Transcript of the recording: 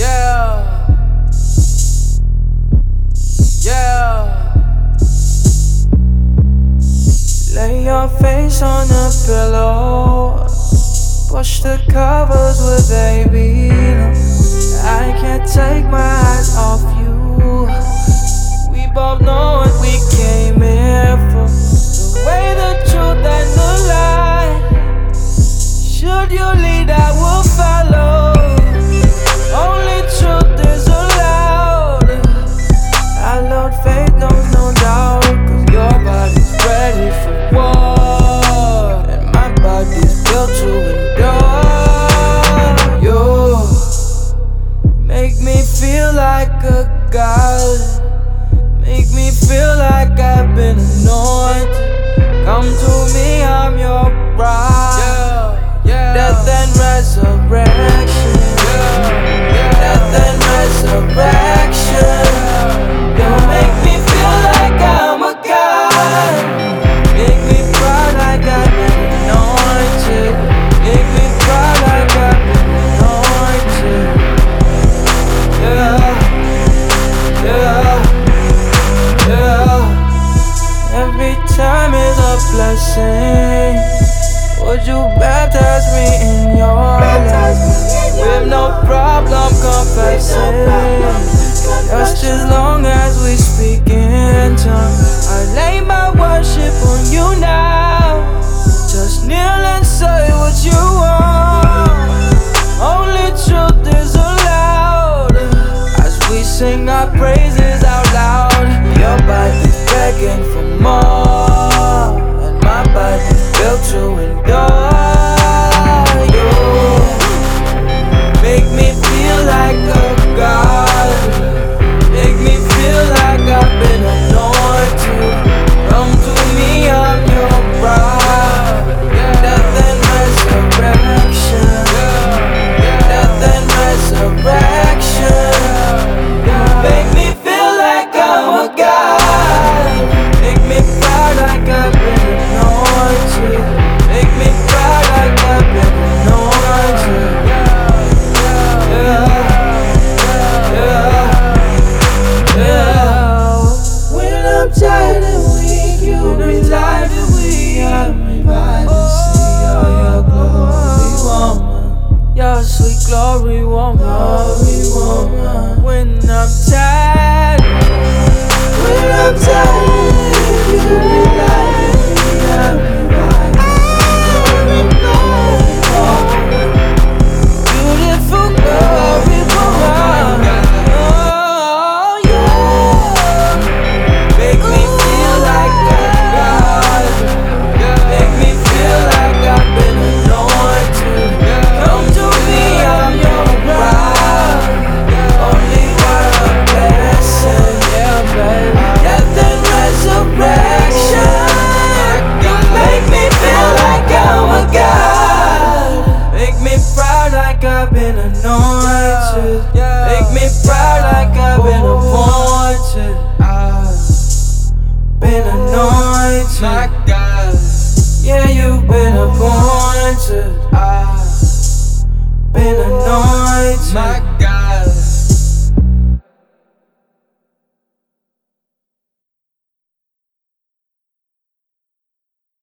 Yeah. Yeah. Lay your face on a pillow. Push the covers with baby. I can't take my eyes off you. We both know. God. Make me feel like I've been anointed. Come to me, I'm your bride. Would you baptize me in your open up I've been anointed.